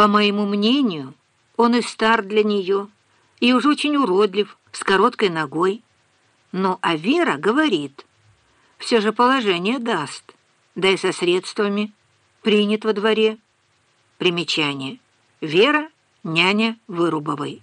По моему мнению, он и стар для нее, и уж очень уродлив, с короткой ногой. Ну, а Вера говорит, все же положение даст, да и со средствами, принят во дворе. Примечание. Вера, няня Вырубовой.